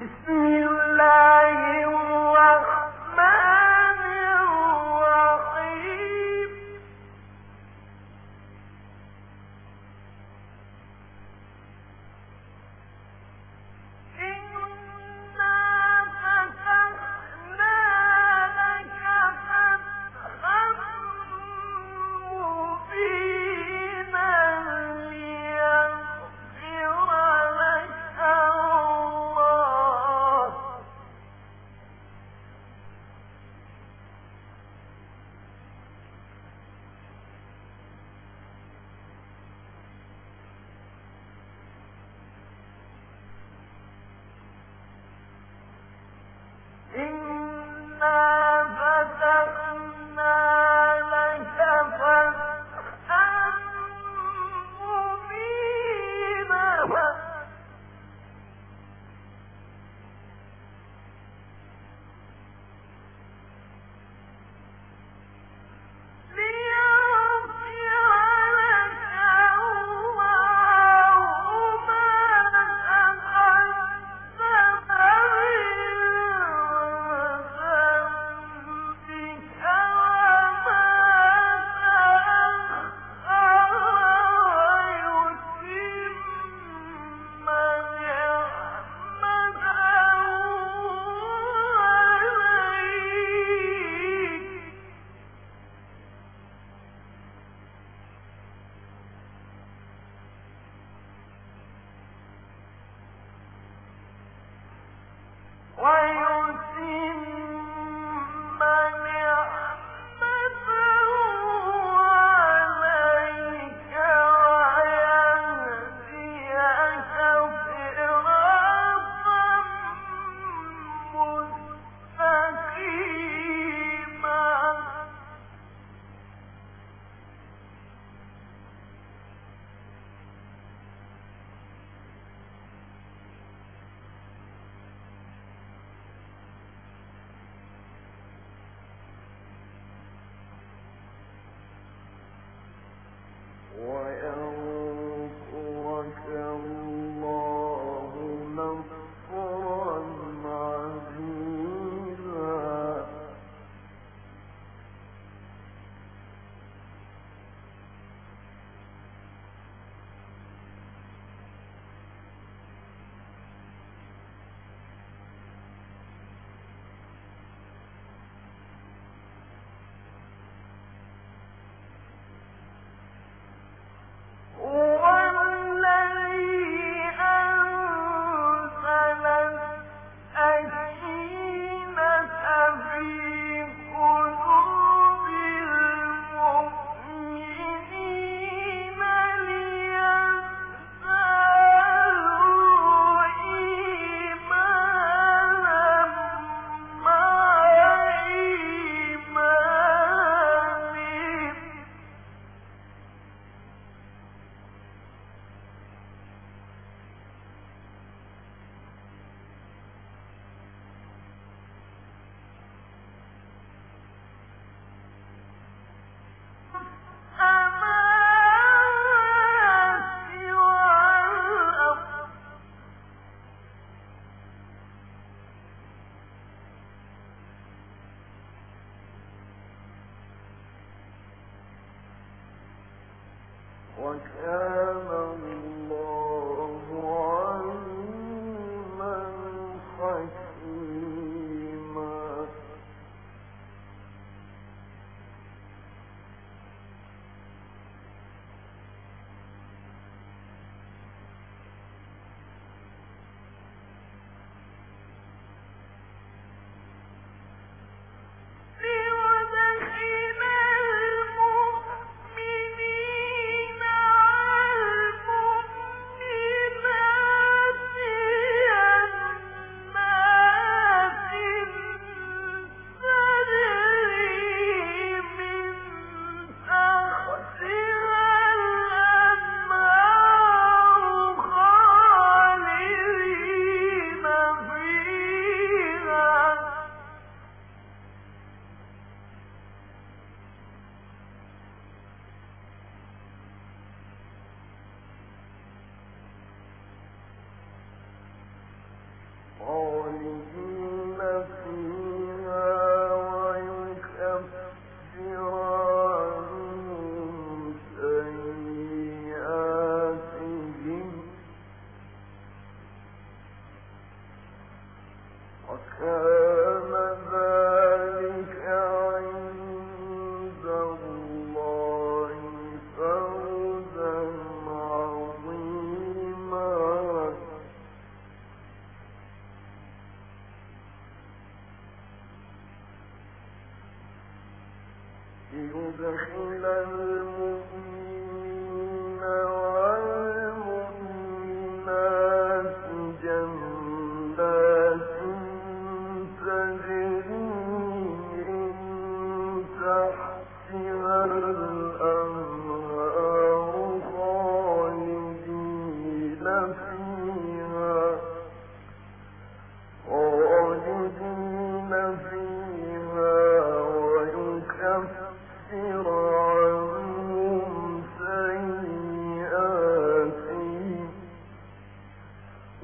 Mr. away وأرض وكان الله قولهن في ليدخل المؤمنين